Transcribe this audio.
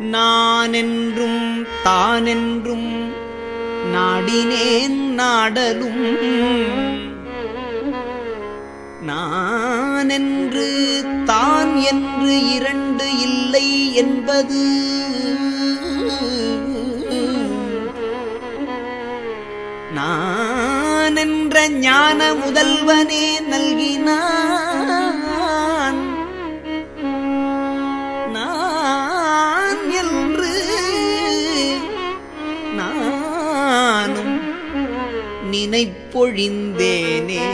நானென்றும் தானென்றும் நாடினேன் நாடலும். நானென்று தான் என்று இரண்டு இல்லை என்பது. நானென்ற ஞான முதல்வனே நல்கி நினைப்பொழிந்தேனே.